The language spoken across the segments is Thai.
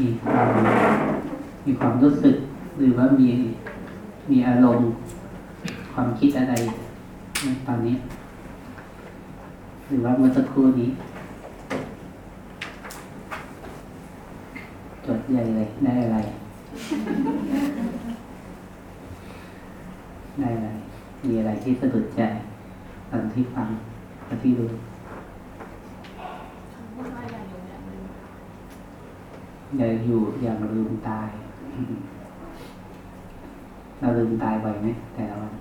มีความมีความรู้สึก หรือว่ามีมีอารมณ์ ความคิดอะไรตอนนี้ หรือว่าเมื่อสักครู่นี้จดใหญ่เลยได้อะไรได้อะไรมีอะไรที่สะดุดใจตอนที่ฟังตอนที่ดู พูดว่าอย่าอยู่อย่างหนึ่ง อย่าอยู่อย่างลืมตายเราลืมตายบ่อยไหมแต่ละวัน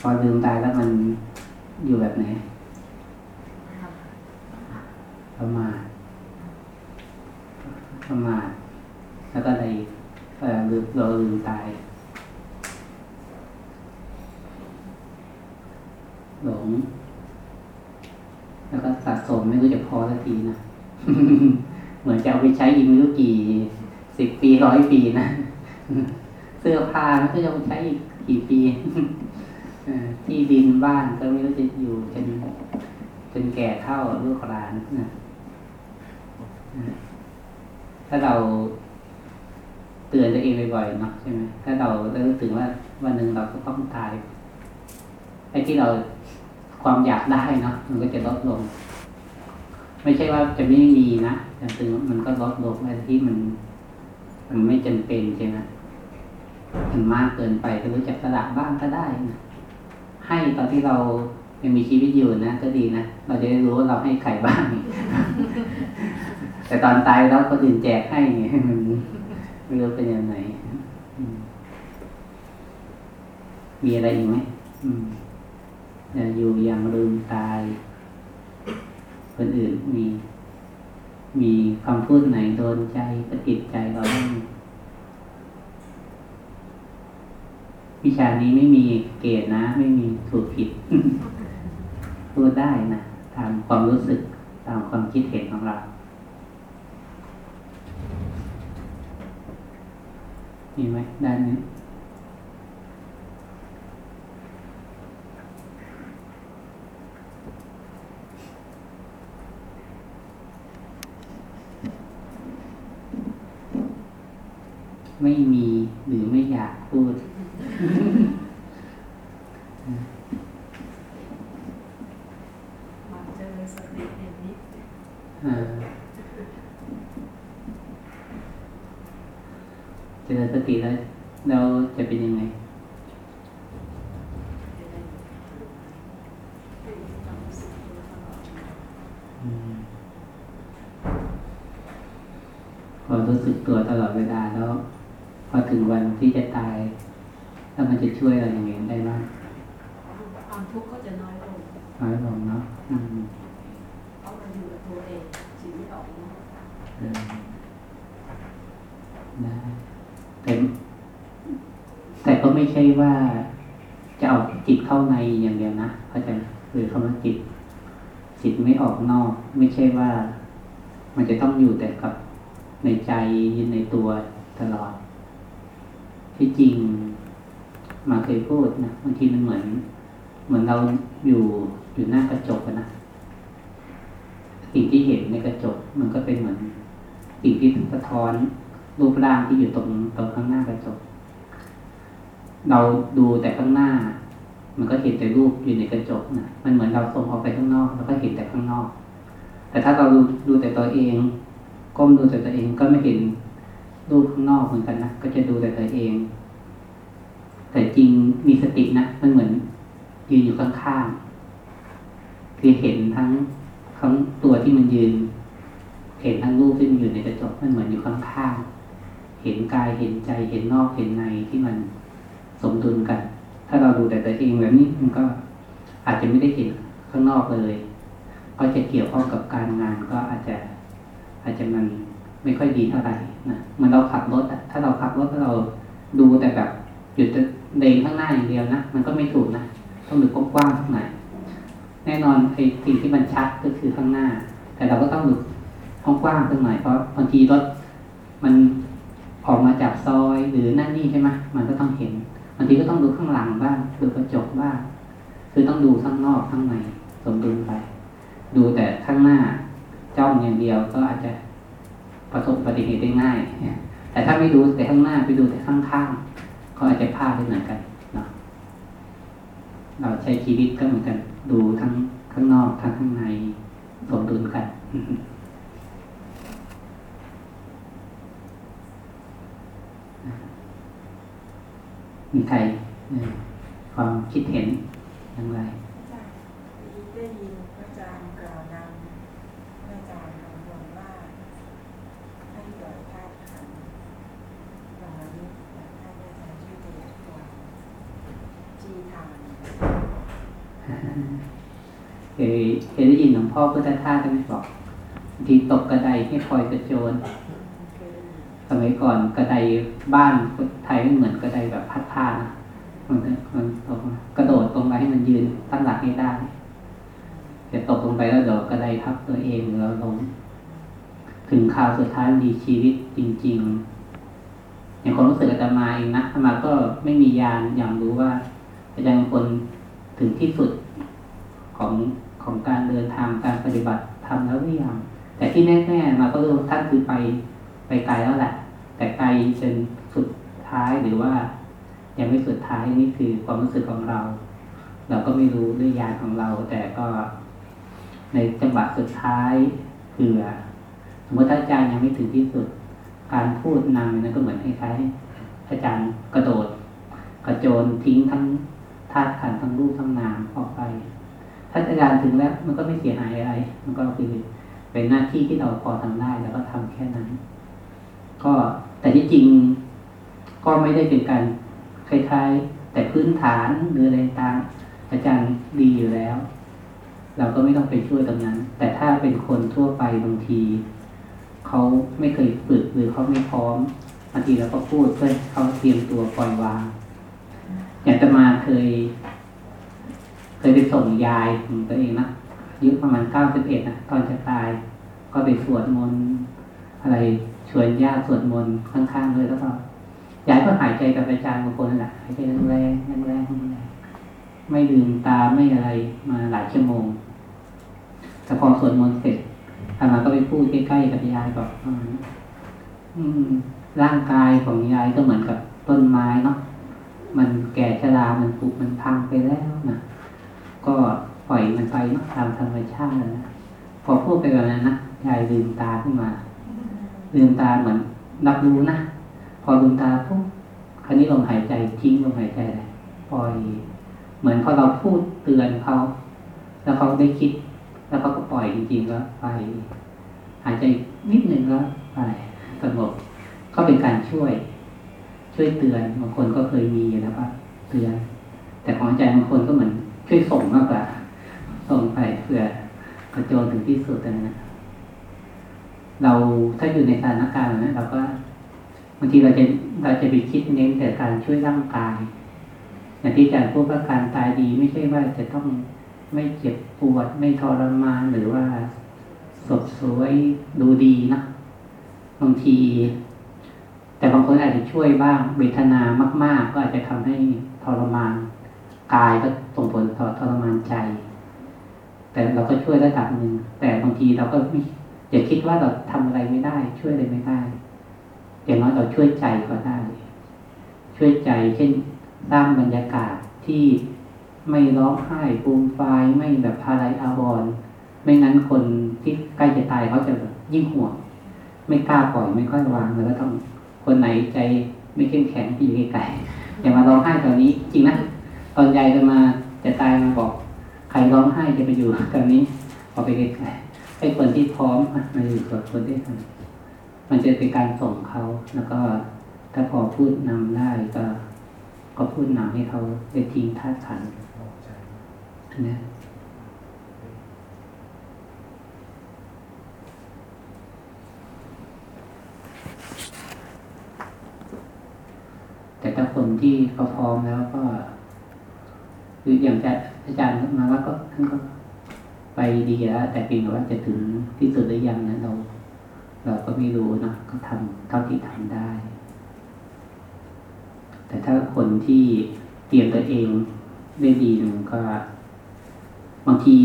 พอลืมตายแล้วมันอยู่แบบไหนประมาทประมาทแล้วก็อะไรเออลืมเราลืมตายหลง แล้วก็สะสมไม่รู้จะพอสักทีนะ เหมือนจะเอาไปใช้อีกไม่รู้กี่สิบปีร้อยปีนะเสื้อผ้าก็จะเอาไปใช้อีกกี่ปีที่ดินบ้านก็ไม่รู้จะอยู่จนจนแก่เท่าลูกหลานนะถ้าเราเตือนตัวเองบ่อยๆเนาะใช่ไหมถ้าเราเรู้ถึงว่าวันหนึ่งเราก็ต้องตายไอ้ที่เราความอยากได้เนาะมันก็จะลดลง ไม่ใช่ว่าจะไม่มีนะแต่ถึงมันก็ลดลงไอ้ที่มัน มันไม่จำเป็นใช่ไหมมันมากเกินไปก็รู้จักสละบ้างก็ได้นะให้ตอนที่เรายังมีชีวิตอยู่นะก็ดีนะเราจะได้รู้ว่าเราให้ใครบ้าง แต่ตอนตายแล้วก็ดื่นแจกให้เนี่ยมันไม่รู้เป็นยังไงมีอะไรอีกไหมอืมอย่าอยู่อย่างลืมตาย คนอื่นมี มีคำพูดไหนโดนใจกระติดใจเราบ้างวิชานี้ไม่มีเกณฑ์นะ ไม่มีถูกผิด พูดได้นะตามความรู้สึกตามความคิดเห็นของเรามีไหมด้ไหม ไม่มีหรือไม่อยากพูดมาเจอสติเห็นนิดอ่าเจริญสติแล้วเราจะเป็นยังไง จะได้ให้ความรู้สึกตัวตลอด อืมพอรู้สึกตัวตลอดเวลาแล้ว พอ ถึงวันที่จะตาย แล้วมันจะช่วยเราอย่างไงได้บ้างความทุกข์ก็จะน้อยลงน้อยลงเนาะอืมเพราะเราอยู่กับตัวเองชีวิตออกมาเออได้แต่แต่ก็ไม่ใช่ว่าจะเอาจิตเข้าในอย่างเดียวนะเข้าใจไหมหรือคำว่าจิต จิตไม่ออกนอก ไม่ใช่ว่า มันจะต้องอยู่แต่กับในใจยึดในตัวตลอด ที่จริงมาเคยพูดนะบางทีมันเหมือน เหมือนเราอยู่อยู่หน้ากระจกนะสิ่งที่เห็นในกระจก มันก็เป็นเหมือน สิ่งที่สะท้อนรูปร่างที่อยู่ตรงตรงข้างหน้ากระจก เราดูแต่ข้างหน้า มันก็เห็นแต่รูปอยู่ในกระจกนะมันเหมือนเราส่งออกไปข้างนอก แล้วก็เห็นแต่ข้างนอก แต่ถ้าเราดูดูแต่ตัวเอง ก้มดูแต่ตัวเองก็ไม่เห็น รูปข้างนอกเหมือนกันนะก็จะดูแต่ตัวเอง แต่จริงมีสตินะมันเหมือนยืนอยู่ข้างๆคือเห็นทั้งทั้งตัวที่มันยืน เห็นทั้งรูปที่มันอยู่ในกระจกมันเหมือนอยู่ข้างๆเห็นกายเห็นใจเห็นนอกเห็นในที่มันสมดุลกัน ถ้าเราดูแต่ตัวเองแบบนี้มันก็อาจจะไม่ได้เห็นข้างนอกเลย ก็จะเกี่ยวข้องกับการงานก็อาจจะอาจจะมันไม่ค่อยดีเท่าไหร่ นะมันเราขับรถอะถ้าเราขับรถแล้วเราดูแต่แบบหยุดแต่เลนข้างหน้าอย่างเดียวนะมันก็ไม่ถูกนะต้องดูกว้างๆสักหน่อยแน่นอนไอ้สิ่งที่มันชัดก็คือข้างหน้า แต่เราก็ต้องดูกว้างๆสักหน่อยเพราะบางทีรถมันออกมาจากซอยหรือนั่นนี่ใช่ไหมมันก็ต้องเห็นบางทีก็ต้องดูข้างหลังบ้างดูกระจกบ้างคือต้องดูข้างนอกข้างในสมดุลไป ดูแต่ข้างหน้าจ้องอย่างเดียวก็อาจจะ ประสบอุบัติเหตุได้ง่ายเนี่ยแต่ถ้าไม่ดูแต่ข้างหน้าไปดูแต่ข้างๆก็อาจจะพลาดได้เหมือนกันเนาะเราใช้ชีวิตก็เหมือนกันดูทั้งข้างนอกทั้งข้างในสมดุลกันมีใครความคิดเห็นอย่างไร อาจารย์ได้ยินพระอาจารย์กล่าวนำพระอาจารย์คำนวณว่าให้ปล่อยธาตุขันธ์ตรงนั้นอยากให้พระอาจารย์ช่วยขยายความจีทาง เคยเคยได้ยินหลวงพ่ อพุทธทาสไหมบอกบางทีตกกระไดให้คอยกระโจน สมัยก่อนกระไดบ้านคนไทยไม่เหมือนกระไดแบบพัดผ้านะมันมันตกกระโดดลงไปให้มันยืนตั้งหลักให้ได้จะตกลงไปแล้วเดี๋ยวกระไดทับตัวเองหรือเราล้มถึงคราวสุดท้ายมีชีวิตจริง ๆ อย่างความรู้สึกอาตมาเองนะอาตมาก็ไม่มียานอย่างรู้ว่าอาจารย์บางคนถึงที่สุดของ ของการเดินทางการปฏิบัติทำแล้วหรือยังแต่ที่แน่ๆมาก็รู้ท่านคือไปไปไกลแล้วแหละ แต่ไกลจนสุดท้ายหรือว่า ยังไม่สุดท้ายนี่คือความรู้สึกของเรา เราก็ไม่รู้ด้วยญาณของเรา แต่ก็ในจังหวะสุดท้ายเผื่อสมมติถ้าอาจารย์ยังไม่ถึงที่สุด การพูดนำนั้นก็เหมือนคล้ายๆอาจารย์กระโดด กระโจนทิ้งทั้งธาตุขันทั้งรูปทั้งนามออกไป ถ้าอาจารย์ถึงแล้ว มันก็ไม่เสียหายอะไร มันก็คือเป็นหน้าที่ที่เราพอทำได้แล้วก็ทำแค่นั้น ก็แต่ที่จริงก็ไม่ได้เป็นการคล้ายๆ แต่พื้นฐานหรืออะไรต่างอาจารย์ดีอยู่แล้ว เราก็ไม่ต้องไปช่วยตรงนั้น แต่ถ้าเป็นคนทั่วไปบางทีเขาไม่เคยฝึกหรือเขาไม่พร้อมบางทีเราก็พูดเพื่อเขาเตรียมตัวปล่อยวางอย่างจะมาเคย ยไปส่งยายของตัวเองนะอยุประมาณเก้าสิบเอ็ดนะตอนจะตาย ก็ไปสวดมนต์อะไรชวนญาติสวดมนต์ข้างๆเลยแล้วก็ยายก็หายใจกับอาจารย์บางคนนั่นแหละหายใจแรงๆแรงๆแรงไม่ลืมตาไม่อะไรมาหลายชั่วโมงแต่พอสวดมนต์เสร็จอามาก็ไปพูดใกล้ๆกับยายบอกอืมอืมร่างกายของยายก็เหมือนกับต้นไม้เนาะมันแก่ชรา มันผุมันพังไปแล้วนะ ก็ปล่อยมันไปเนาะตามธรรมชาตินะพอพูดไปแบบนั้นนะยายลืมตาขึ้นมาลืมตาเหมือนรับรู้นะพอลืมตาปุ๊บคราวนี้ลมหายใจทิ้งลมหายใจเลยปล่อย เหมือนพอเราพูดเตือนเขาแล้วเขาได้คิด แล้วเขาก็ปล่อยจริงๆแล้วไป หายใจนิดหนึ่งแล้วไปสงบก็เป็นการช่วย ช่วยเตือนบางคนก็เคยมีแล้วว่าเตือน แต่ของอาจบางคนก็เหมือน ช่วยส่งมากกว่า ส่งไปเพื่อกระโจนถึงที่สุดนะเราถ้าอยู่ในสถานการณ์นั้เราก็บางทีเราจะเราจะไปคิดเน้นแต่การช่วยร่างกายอย่างที่อาจารย์พูดว่าการตายดีไม่ใช่ว่าจะต้องไม่เจ็บปวด ไม่ทรมานหรือว่าสดสวยดูดีนะบางที แต่บางคนอาจจะช่วยบ้างเวทนามาก ๆ ก็อาจจะทำให้ทรมานกายก็ ส่งผลต่อทรมานใจ แต่เราก็ช่วยระดับหนึ่งแต่บางทีเราก็ไม่อย่าคิดว่าเราทำอะไรไม่ได้ ช่วยอะไรไม่ได้อย่างน้อยเราช่วยใจก็ได้ ช่วยใจ เช่นสร้างบรรยากาศที่ไม่ร้องไห้ปูมฟายไม่แบบอะไรอาวรไม่งั้นคนที่ใกล้จะตายเขาจะแบบยิ่งห่วง ไม่กล้าปล่อยไม่ค่อยวางแล้วก็ต้องคนไหนใจไม่เข้มแข็งที่อยู่ไกลๆอย่ามาร้องไห้ตอนนี้ จริงนะตอนยายจะมา จะตายมาบอกใครร้องไห้จะไปอยู่ตอนนี้พอไปให้คนที่พร้อมมาอยู่กับคนที่ทำมันจะเป็นการส่งเขาแล้วก็ถ้าพอพูดนำได้ก็ก็พูดนำให้เขาได้ทิ้งธาตุขันนะแต่ถ้าคนที่เขาพร้อมแล้วก็ คืออย่างอาจารย์มาว่าก็ท่านก็ไปดีแล้ว แต่เพียงแต่ว่าจะถึงที่สุดหรือยังนะเรา เราก็ไม่รู้นะก็ทำเท่าที่ทำได้ แต่ถ้าคนที่เตรียมตัวเองได้ดีหนึ่งก็บางที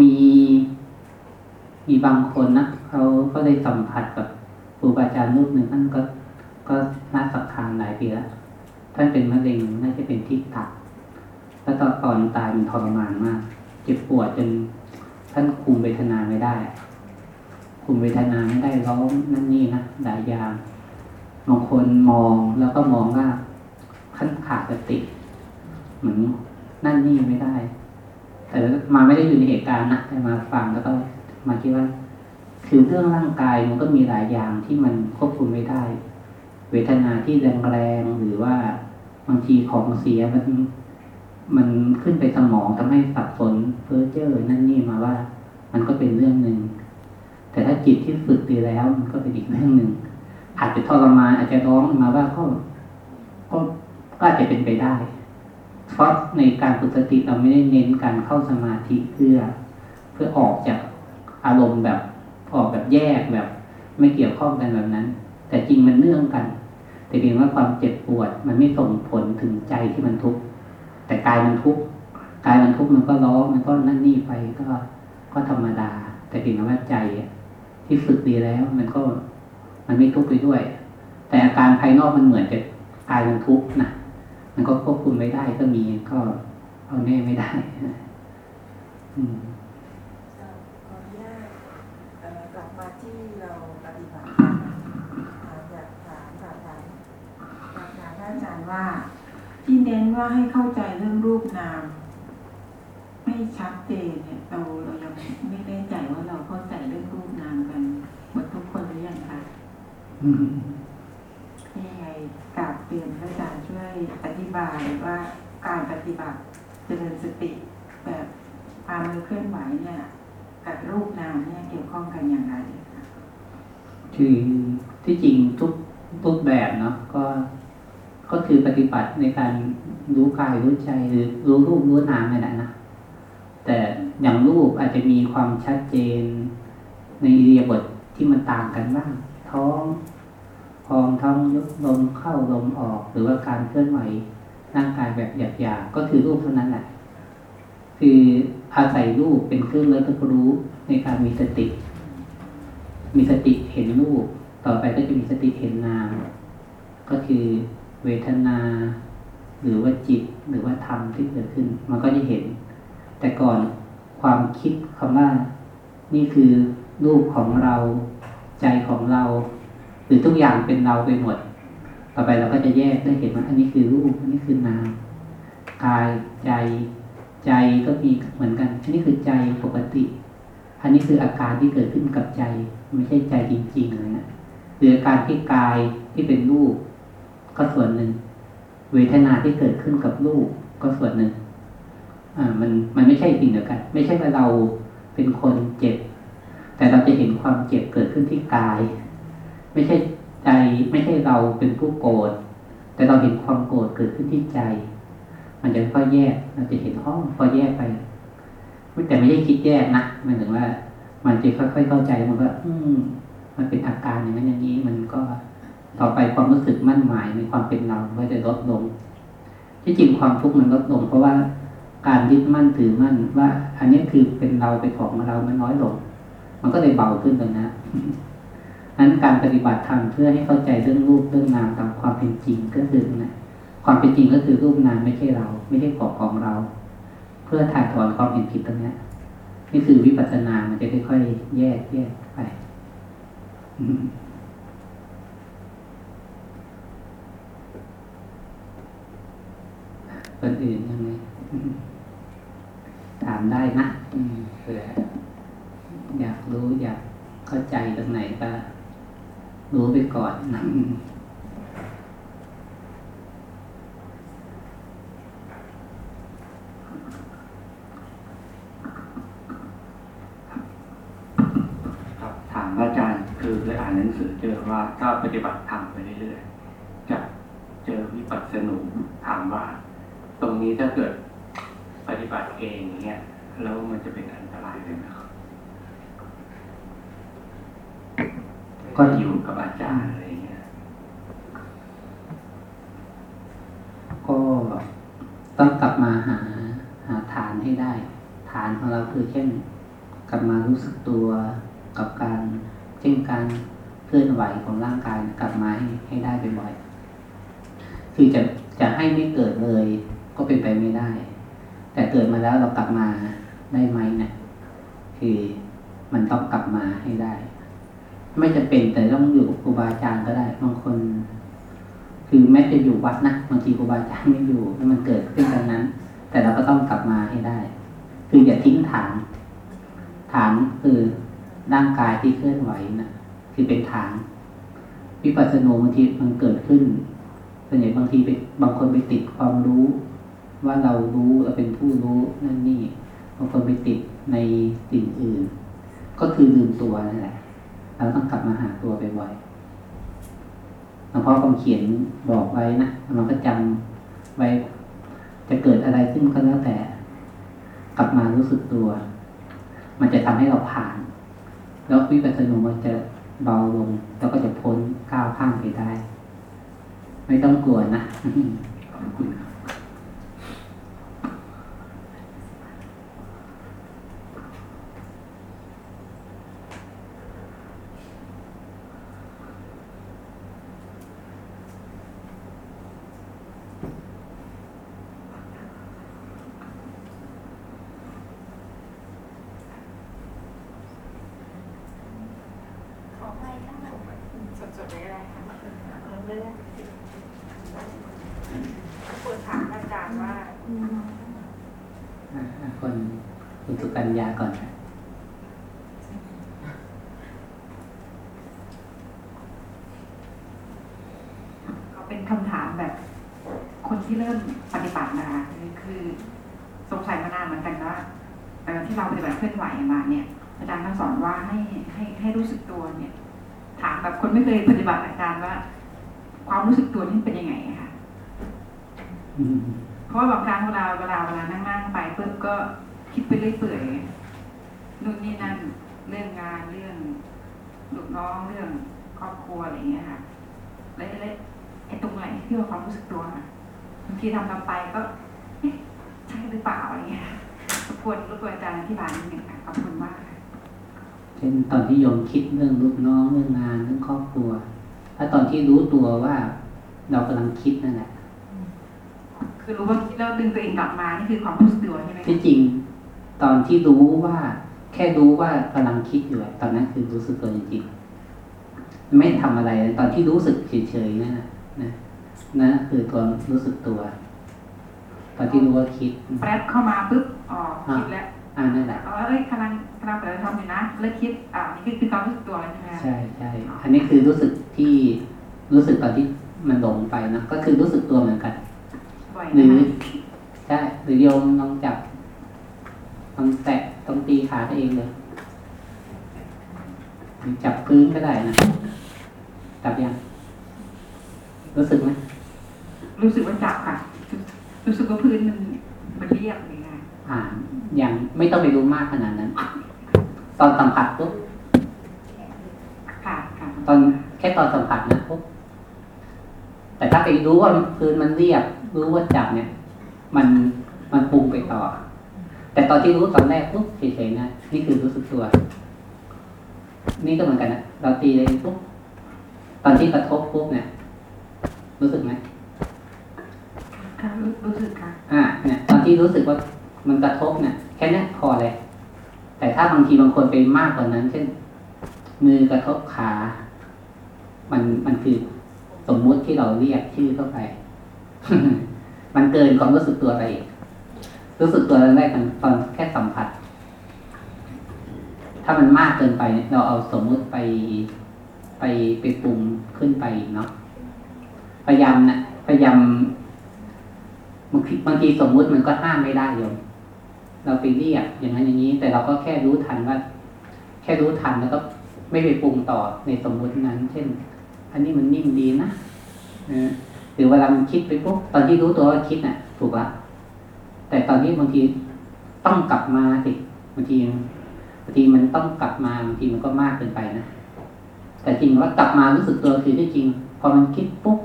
มีมีบางคนนะเขาก็ได้สัมผัสกับครูบาอาจารย์รูปหนึ่งท่านก็ก็น่าสักคานหลายปีแล้วท่านเป็นมะเร็งน่าจะเป็นที่ตับ แล้วตอนตอนตายมันทรมานมาก เจ็บปวดจนท่านคุมเวทนาไม่ได้ คุมเวทนาไม่ได้ร้องนั่นนี่นะหลายอย่างบางคนมองแล้วก็มองว่าขั้นขาดสติ เหมือนนั่นนี่ไม่ได้ แต่มาไม่ได้อยู่ในเหตุการณ์นะแต่มาฟังแล้วก็มาคิดว่าคือเรื่องร่างกายมันก็มีหลายอย่างที่มันควบคุมไม่ได้ เวทนาที่แรงๆหรือว่าบางทีของเสียมัน มันขึ้นไปสมองทำให้สับสนเพ้อเจ้อนั่นนี่มาว่า มันก็เป็นเรื่องหนึ่ง แต่ถ้าจิตที่ฝึกดีแล้ว มันก็เป็นอีกเรื่องหนึ่งอาจจะทรมานอาจจะร้องมาว่าก็ก็ก็อาจจะเป็นไปได้ เพราะในการฝึกสติเราไม่ได้เน้นการเข้าสมาธิเพื่อ เพื่อออกจากอารมณ์แบบออกแบบแยกแบบ ไม่เกี่ยวข้องกันแบบนั้น แต่จริงมันเนื่องกัน แต่เพียงว่าความเจ็บปวด มันไม่ส่งผลถึงใจที่มันทุกข์ แต่กายมันทุกข์กายมันทุกข์มันก็ร้องมันก็นั่นนี่ไปก็ก็ธรรมดา แต่เพียงว่าใจที่ฝึกดีแล้ว มันก็มันไม่ทุกข์ไปด้วย แต่อาการภายนอกมันเหมือนจะกายมันทุกข์นะมันก็ควบคุมไม่ได้ก็มีก็เอาแน่ไม่ได้อืมจะขออนุญาตกลับมาที่เราปฏิบัติกันอ่าอยากถามค่ะถามถามท่านอาจารย์ว่า ที่เน้นว่าให้เข้าใจเรื่องรูปนาม ไม่ชัดเจนเนี่ยเราเรายังไม่แน่ใจว่าเราเข้าใจเรื่องรูปนามกันหมดทุกคนหรือยังคะยังไงกราบเรียนพระอาจารย์ช่วยอธิบายว่าการปฏิบัติเจริญสติแบบพามือเคลื่อนไหวเนี่ยกับรูปนามเนี่ยเกี่ยวข้องกันอย่างไรคะคือที่จริงทุกรูปแบบเนาะก็ ก็คือปฏิบัติในการรู้กายรู้ใจหรือรู้รูปรู้นามนี่แหละนะแต่อย่างรูปอาจจะมีความชัดเจน ในอิริยาบถที่มันต่างกันบ้างท้องพองท้องยุบลมเข้าลมออก หรือว่าการเคลื่อนไหวร่างกายแบบหยาบๆก็คือรูปเท่านั้นแหละคืออาศัยรูปเป็นเครื่องเลือกรู้ในการมีสติ มีสติเห็นรูป ต่อไปก็จะมีสติเห็นนาม ก็คือ เวทนา หรือว่าจิตหรือว่าธรรมที่เกิดขึ้น มันก็จะเห็น แต่ก่อนความคิดคำว่า นี่คือรูปของเราใจของเรา หรือทุกอย่างเป็นเราไปหมด ต่อไปเราก็จะแยกได้เห็นว่าอันนี้คือรูปอันนี้คือนามกายใจ ใจก็มีเหมือนกันอันนี้คือใจปกติ อันนี้คืออาการที่เกิดขึ้นกับใจ ไม่ใช่ใจจริงๆเลยนะหรืออาการที่กายที่เป็นรูป ก็ส่วนหนึ่ง เวทนาที่เกิดขึ้นกับรูปก็ส่วนหนึ่ง อ่า มันมันไม่ใช่สิ่งเดียวกัน ไม่ใช่ว่าเราเป็นคนเจ็บ แต่เราจะเห็นความเจ็บเกิดขึ้นที่กาย ไม่ใช่ใจไม่ใช่เราเป็นผู้โกรธแต่เราเห็นความโกรธเกิดขึ้นที่ใจ มันจะค่อยแยกเราจะเห็นห้องพอแยกไปแต่ไม่ใช่คิดแยกนะหมายถึงว่า มันจะค่อยๆเข้าใจมันก็ อืม มันเป็นอาการอย่างนั้นอย่างนี้ มันก็ ต่อไปความรู้สึกมั่นหมายในความเป็นเราก็จะลดลง ที่จริงความทุกข์มันลดลง เพราะว่าการยึดมั่นถือมั่นว่า อันนี้คือเป็นเราเป็นของเรามันน้อยลง มันก็เลยเบาขึ้นตรงนั้นั้นการปฏิบัติธรรมเพื่อให้เข้าใจเรื่องรูปเรื่องนามตามความเป็นจริงก็คือนะความเป็นจริงก็คือรูปนามไม่ใช่เรา ไม่ใช่ของของเรา เพื่อถ่ายถอนความเห็นผิดตรงนี้นี่คือวิปัสสนา มันจะค่อยๆแยกแยกไปม คนอื่นยังไงอืมถามได้นะอืมเผื่ออยากรู้อยากเข้าใจตรงไหนก็รู้ไปก่อนนะถามอาจารย์คือเคยอ่านหนังสือเจอว่าถ้าปฏิบัติธรรมไปเรื่อยๆจะเจอวิปัสสนูถามว่า ตรง นี้ถ้าเกิดปฏิบัติเองเนี้ยแล้วมันจะเป็นอันตรายเลยไหมครับก็อยู่กับอาจารย์อะไรเงี้ยก็ต้องกลับมาหาหาฐานให้ได้ ฐานของเราคือเช่น กลับมารู้สึกตัวกับการเช่นการเคลื่อนไหวของร่างกายกลับมาให้ให้ได้บ่อยๆคือจะจะให้ไม่เกิดเลย ก็เป็นไปไม่ได้ แต่เกิดมาแล้วเรากลับมาได้ไหมเนี่ยคือมันต้องกลับมาให้ได้ ไม่จะเป็นแต่ต้องอยู่กับครูบาอาจารย์ก็ได้บางคน คือแม้จะอยู่วัดนะบางทีครูบาอาจารย์ไม่อยู่แล้วมันเกิดขึ้นตรงนั้น แต่เราก็ต้องกลับมาให้ได้ คืออย่าทิ้งฐานฐานคือร่างกายที่เคลื่อนไหวนะคือเป็นฐานวิปัสสนูบางทีมันเกิดขึ้นส่วนใหญ่บางทีไปบางคนไปติดความรู้ ว่าเรารู้เราเป็นผู้รู้นั่นนี่บางคนไปติดในสิ่งอื่น ก็คือลืมตัวนั่นแหละเราต้องกลับมาหาตัวบ่อยๆหลวงพ่อคำเขียนบอกไว้นะมันก็จำไว้ จะเกิดอะไรขึ้นก็แล้วแต่ กลับมารู้สึกตัว มันจะทำให้เราผ่าน แล้ววิปัสสนูมันจะเบาลงแล้วก็จะพ้นก้าวข้ามไปได้ ไม่ต้องกลัวนะขอบคุณครับ ขอไปค่ะสดๆเลยก็ได้ค่ะเอาเรื่องควรถามอาจารย์ว่า อะคน คุณสุกัญญาก่อนค่ะก็เป็นคำถามแบบ คนที่เริ่มปฏิบัตินะคะคือคือสงสัยมานานเหมือนกันว่าเอ่อที่เราปฏิบัติเคลื่อนไหวมาเนี่ยอาจารย์ท่านสอนว่าให้ให้ให้รู้สึกตัวเนี่ย ถามแบบคนไม่เคยปฏิบัติอาจารย์ว่า ความรู้สึกตัวนี่เป็นยังไงอะคะอืมเพราะว่าบางครั้งเวลาเวลาเวลานั่งนั่งๆไปปุ๊บก็ คิดไปเรื่อยเปื่อยนู่นนี่นั่นเรื่องงานเรื่องลูกน้องเรื่องครอบครัวอะไรอย่างเงี้ยค่ะแล้วแล้วไอ้ตรงไหนที่ว่าความรู้สึกตัวค่ะบางทีทำทำไปก็เอ๊ะใช่หรือเปล่าอะไรเงี้ยรบกวนรบกวนอาจารย์อธิบายนิดหนึ่งค่ะขอบคุณมากค่ะเช่นตอนที่โยมคิดเรื่องลูกน้องเรื่องงานเรื่องครอบครัวถ้าตอนที่รู้ตัวว่าเรากำลังคิดนั่นแหละคือรู้ว่าคิดแล้วดึงตัวเองกลับมานี่คือความรู้สึกตัวใช่ไหมคะที่จริง ตอนที่รู้ว่า แค่รู้ว่ากำลังคิดอยู่อะตอนนั้นคือรู้สึกตัวจริงๆไม่ทำอะไรเลยตอนที่รู้สึกเฉยๆนั่นนะนะนั่นคือตัวรู้สึกตัว ตอนที่รู้ว่าคิดแปรบเข้ามาปุ๊บอ๋อคิดแล้วอ่านั่นแหละเออเอ้ยกำลังกำลังปฏิบัติธรรมอยู่นะแล้วคิดอ่านี่คือคือความรู้สึกตัวแล้วใช่ไหมคะใช่ใช่อันนี้คือรู้สึกที่รู้สึกตอนที่มันหลงไปนะก็คือรู้สึกตัวเหมือนกันบ่อยหรืนะอคะใช่หรือโยมลองจับ ลองแตะตรงตีขาตัวเองเลยหรือจับพื้นก็ได้นะจับยังรู้สึกไหมรู้สึกว่าจับค่ะ รู้สึกว่าพื้นมันมันเรียบเลยค่ะอ่ายังไม่ต้องไปรู้มากขนาดนั้น ตอนสัมผัสปุ๊บค่ะค่ะตอนแค่ตอนสัมผัสนะปุ๊บแต่ถ้าไปรู้ว่าพื้นมันเรียบ รู้ว่าจับเนี่ย มันมันปรุงไปต่อ แต่ตอนที่รู้ตอนแรกปุ๊บเฉยๆนะนี่คือรู้สึกตัว นี่ก็เหมือนกันนะเราตีเลยปุ๊บตอนที่กระทบปุ๊บเนี่ยรู้สึกไหมค่ะรู้รู้สึกค่ะอ่าเนี่ยตอนที่รู้สึกว่ามันกระทบเนี่ยแค่เนี้ยพอเลย แต่ถ้าบางทีบางคนไปมากกว่านั้น เช่น มือกระทบขา มันมันคือสมมุติที่เราเรียกชื่อเข้าไป มันเกินความรู้สึกตัวไปอีก รู้สึกตัวแรกมันตอนแค่สัมผัส ถ้ามันมากเกินไปเนี่ยเราเอาสมมุติไปไปไปปรุงขึ้นไปเนาะพยายามนะพยายามบางทีบางทีสมมุติมันก็ห้ามไม่ได้โยมเราไปเรียกอย่างนั้นอย่างนี้ แต่เราก็แค่รู้ทันว่า แค่รู้ทันแล้วก็ไม่ไปปรุงต่อในสมมุตินั้น เช่น อันนี้มันนิ่มดีนะหรือเวลามันคิดไปปุ๊บตอนที่รู้ตัวว่าคิดน่ะ ถูกละ แต่ตอนที่บางทีต้องกลับมาสิบางทีบางทีมันต้องกลับมาบางทีมันก็มากเกินไปนะแต่จริงว่ากลับมารู้สึกตัวคือที่จริง พอมันคิดปุ๊บ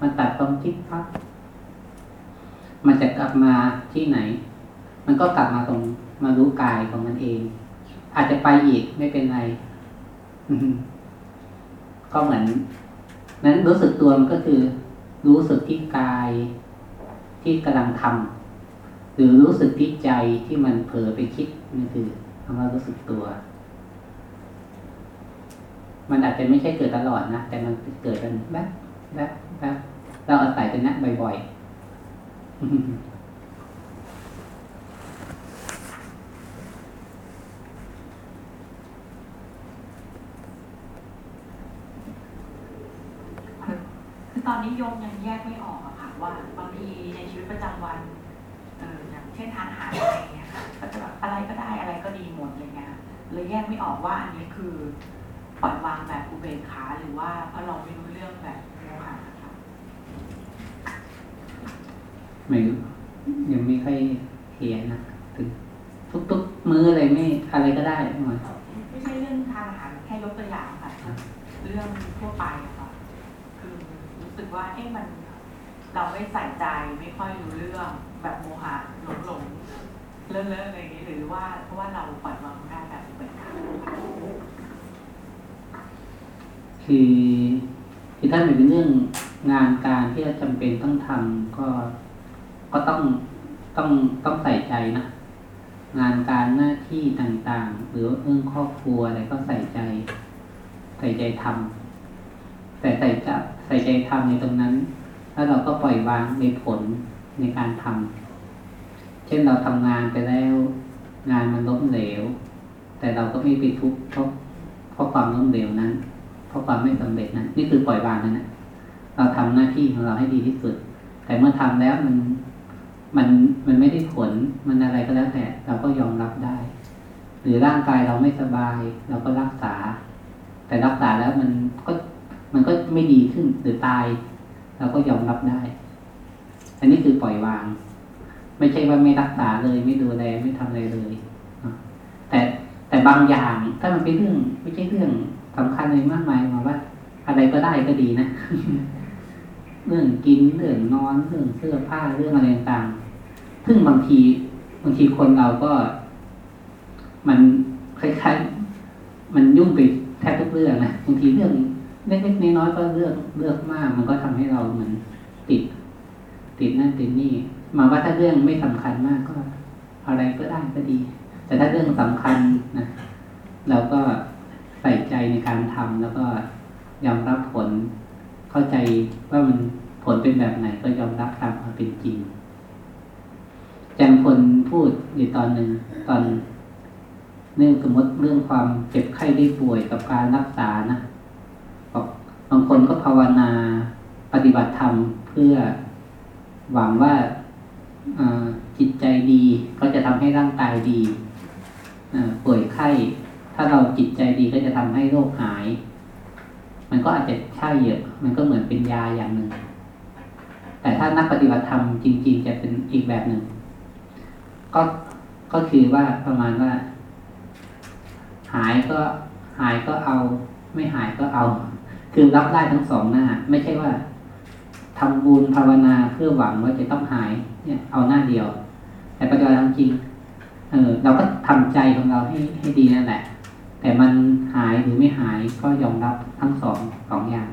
มันตัดความคิดปั๊บมันจะกลับมาที่ไหน มันก็กลับมาตรงมารู้กายของมันเอง อาจจะไปอีกไม่เป็นไรก็เหมือน นั้นรู้สึกตัวมันก็คือ รู้สึกที่กายที่กำลังทำ หรือรู้สึกที่ใจที่มันเผลอไปคิดนั่นคือคำว่ารู้สึกตัว มันอาจจะไม่ใช่เกิดตลอดนะแต่มันเกิดกันแวบแวบแวบเราอาศัยตรงนี้บ่อยๆ คือตอนนี้โยมยังแยกไม่ออกอะค่ะว่าบางทีในชีวิตประจำวัน เช่นทานอาหารอะไรอย่างเงี้ยค่ะก็จะแบบอะไรก็ได้อะไรก็ดีหมดอะไรเงี้ยเลยแยกไม่ออกว่าอันนี้คือปล่อยวางแบบอุเบกขาหรือว่าเพราะเราไม่รู้เรื่องแบบโมหะค่ะไม่รู้ยังไม่ค่อยเคลียร์นะถึงทุกๆมื้ออะไรไม่อะไรก็ได้หมดไม่ใช่เรื่องทานอาหารแค่ยกตัวอย่างค่ะ เรื่องทั่วไปอะค่ะคือรู้สึกว่าเอ๊ะมัน เราไม่ใส่ใจไม่ค่อยรู้เรื่องแบบโมหะหลงหลงๆเลอะๆอะไรอย่างนี้หรือว่าเพราะว่าเราปล่อยวางได้แบบอุเบกขาค่ะคือคือถ้าเป็นเรื่องงานการที่เราจำเป็นต้องทำก็ก็ต้องต้องต้องใส่ใจนะงานการหน้าที่ต่างๆ หรือว่าเรื่องครอบครัวอะไรก็ใส่ใจ ใส่ใจทำแต่ใส่จะใส่ใจทำในตรงนั้น แล้วเราก็ปล่อยวางในผลในการทำเช่นเราทำงานไปแล้ว งานมันล้มเหลว แต่เราก็ไม่ไปทุกข์เพราะเพราะความล้มเหลวนั้น เพราะความไม่สำเร็จนั้น นี่คือปล่อยวางนั่นนะเราทำหน้าที่ของเราให้ดีที่สุด แต่เมื่อทำแล้วมันมันมันไม่ได้ผลมันอะไรก็แล้วแต่เราก็ยอมรับได้ หรือร่างกายเราไม่สบาย เราก็รักษา แต่รักษาแล้วมันก็มันก็ไม่ดีขึ้นหรือตาย เราก็ยอมรับได้ อันนี้คือปล่อยวาง ไม่ใช่ว่าไม่รักษาเลยไม่ดูแลไม่ทำอะไรเลย แต่แต่บางอย่างถ้ามันเป็นเรื่อง ไม่ใช่เรื่องสำคัญเลยมากมายมาว่า อะไรก็ได้ก็ดีนะเรื่องกินเรื่องนอนเรื่องเสื้อผ้าเรื่องอะไรต่างๆซึ่งบางทีบางทีคนเราก็ มันคล้ายๆมันยุ่งไปแทบทุกเรื่องนะบางทีเรื่อง เล็กๆน้อยๆก็เลือกเลือกมาก มันก็ทำให้เราเหมือนติด ติดนั่นติดนี่มาว่าถ้าเรื่องไม่สำคัญมากก็ อะไรก็ได้ก็ดี แต่ถ้าเรื่องสำคัญนะเราก็ใส่ใจในการทำแล้วก็ยอมรับผล เข้าใจว่ามันผลเป็นแบบไหนก็ยอมรับตามความเป็นจริงจารย์พลพูดอยู่ตอนหนึ่งตอนเรื่องสมมติเรื่องความเจ็บไข้ได้ป่วยกับการรักษานะ บางคนก็ภาวนาปฏิบัติธรรมเพื่อหวังว่าจิตใจดีก็จะทำให้ร่างกายดีป่วยไข้ ถ้าเราจิตใจดีก็จะทำให้โรคหาย มันก็อาจจะใช่เยอะ มันก็เหมือนเป็นยาอย่างหนึ่ง แต่ถ้านักปฏิบัติธรรมจริง ๆ จะเป็นอีกแบบหนึ่ง ก็ก็คือว่าประมาณว่า หายก็หายก็เอา ไม่หายก็เอา คือรับได้ทั้งสองหน้า ไม่ใช่ว่าทำบุญภาวนาเพื่อหวังว่าจะต้องหาย เนี่ย เอาหน้าเดียว แต่ปฏิบัติธรรมจริง เออเราก็ทำใจของเราให้ให้ดีนั่นแหละ แต่มันหายหรือไม่หายก็ยอมรับทั้งสองสองอย่าง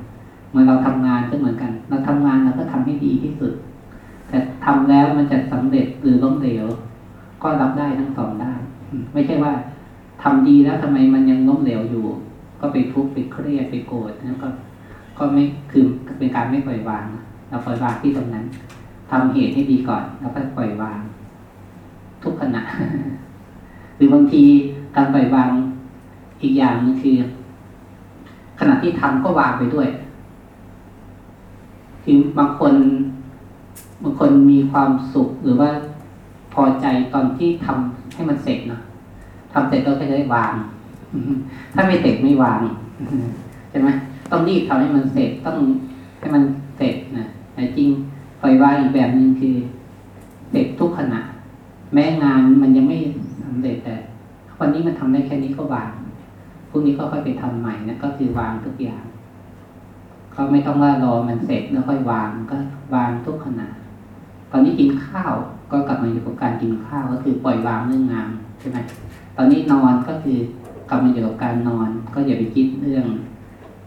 เมื่อเราทำงานก็เหมือนกัน เราทำงานเราก็ทำให้ดีที่สุด แต่ทำแล้วมันจะสำเร็จหรือล้มเหลว ก็รับได้ทั้งสองได้ ไม่ใช่ว่าทำดีแล้วทำไมมันยังล้มเหลวอยู่ ก็ไปทุกข์ไปเครียดไปโกรธนั่นก็ก็ไม่คือเป็นการไม่ปล่อยวาง เราปล่อยวางที่ตรงนั้นทำเหตุให้ดีก่อน แล้วก็ปล่อยวาง ทุกขณะหรือบางทีการปล่อยวางอีกอย่างหนึงคือขณะที่ทำก็วางไปด้วย คือบางคนบางคนมีความสุขหรือว่าพอใจตอนที่ทำให้มันเสร็จเนาะทำเสร็จก็จะได้วาง ถ้าไม่เสร็จไม่วางใช่ไหมต้องรีบทำให้มันเสร็จต้องให้มันเสร็จนะแต่จริงปล่อยวางอีกแบบหนึ่งคือ เสร็จทุกขณะ แม้งานมันยังไม่สำเร็จแต่วันนี้มันทำได้แค่นี้ก็วางพรุ่งนี้ก็ค่อยไปทำใหม่นะก็คือวางทุกอย่างก็ไม่ต้องว่ารอมันเสร็จแล้วค่อยวางก็วางทุกขณะตอนนี้กินข้าวก็กลับมาอยู่กับการกินข้าวก็คือปล่อยวางเรื่องงานใช่ไหมตอนนี้นอนก็คือ กลับมาอยู่กับการนอน ก็อย่าไปคิดเรื่อง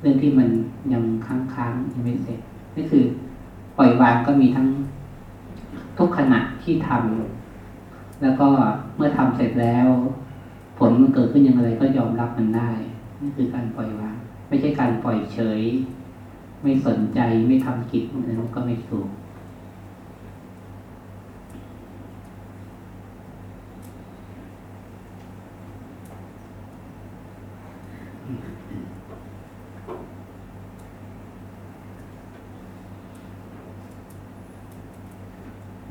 เรื่องที่มันยังค้างๆยังไม่เสร็จนี่คือปล่อยวางก็มีทั้งทุกขณะที่ทำแล้วก็เมื่อทำเสร็จแล้ว ผลมันเกิดขึ้นอย่างไรก็ยอมรับมันได้นี่คือการปล่อยวาง ไม่ใช่การปล่อยเฉย ไม่สนใจไม่ทำกิจนั้นก็ไม่ถูก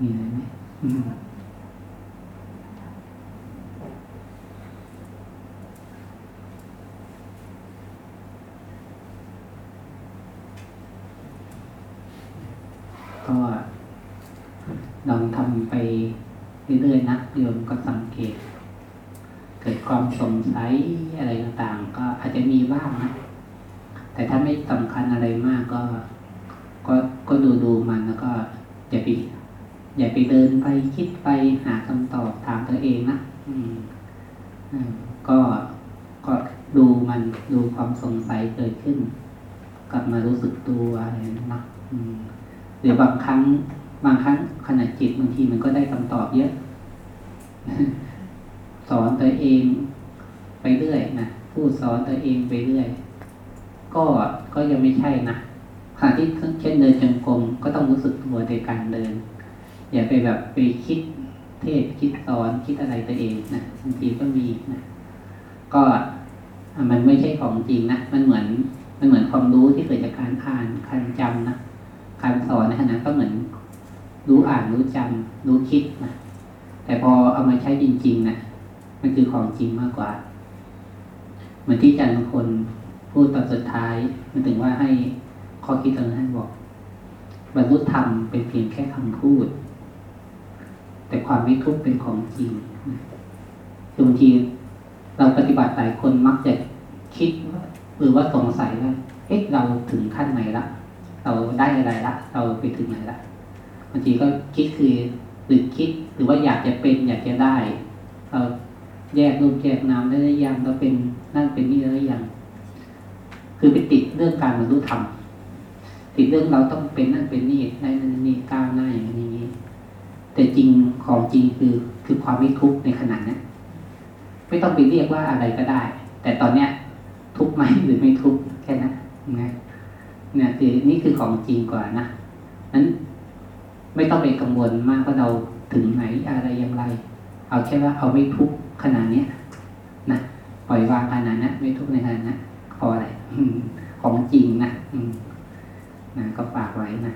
มีอะไรไหมอืมก็ลองทำไปเรื่อยๆนะโยมก็สังเกต เกิดความสงสัยอะไรต่างๆ ก็อาจจะมีบ้างนะ แต่ถ้าไม่สำคัญอะไรมากก็ ก็ก็ดูดูๆมันแล้วก็อย่าไปอย่า ไปเดินไปคิดไปหาคำตอบถามตัวเองนะก็ก็ดูมันดูความสงสัยเกิดขึ้น กลับมารู้สึกตัวอะไรนะหรือบางครั้ง บางครั้งขณะจิตบางทีมันก็ได้คำตอบเยอะ สอนตัวเองไปเรื่อยนะพูดสอนตัวเองไปเรื่อย ก็ก็ยังไม่ใช่นะขณะที่เช่นเดินจงกรมก็ต้องรู้สึกตัวในการเดิน อย่าไปแบบไปคิดเทศคิดสอนคิดอะไรตัวเองนะบางทีก็มีนะก็มันไม่ใช่ของจริงนะมันเหมือนมันเหมือนความรู้ที่เกิดจากการอ่านการจำนะการสอนในขณะก็เหมือนรู้อ่านรู้จำรู้คิดนะแต่พอเอามาใช้จริงๆนะมันคือของจริงมากกว่า เหมือนที่อาจารย์บางคนพูดตอนสุดท้าย มันถึงว่าให้ข้อคิดตรงนั้นบอกบรรลุธรรมเป็นเพียงแค่คำพูด แต่ความไม่ทุกข์เป็นของจริงคือบางทีเราปฏิบัติหลายคนมักจะคิดว่าหรือว่าสงสัยว่าเอ๊ะเราถึงขั้นไหนละเราได้อะไรละเราไปถึงไหนละบางทีก็คิดคือหรือคิดหรือว่าอยากจะเป็นอยากจะได้เราแยกรูปแยกนามได้หรือยังเราเป็นนั่นเป็นนี่ได้หรือยังคือไปติดเรื่องการบรรลุธรรมติดเรื่องเราต้องเป็นนั่นเป็นนี่ได้นั่นนี่ก้าวหน้าอย่างนี้ แต่จริงของจริงคือคือความไม่ทุกข์ในขณะนั้นไม่ต้องไปเรียกว่าอะไรก็ได้ แต่ตอนเนี้ย ทุกข์ไหมหรือไม่ทุกข์แค่นั้นนะเนี่ยคือนี่คือของจริงกว่านะนั้นไม่ต้องไปกังวลมากว่าเราถึงไหนอะไรอย่างไร เอาแค่ว่าเอาไม่ทุกข์ขนาดเนี้ยนะปล่อยวางขนาดนั้ไม่ทุกข์ในขนาดนั้พออะไรของจริงนะอืมนะก็ฝากไว้นะ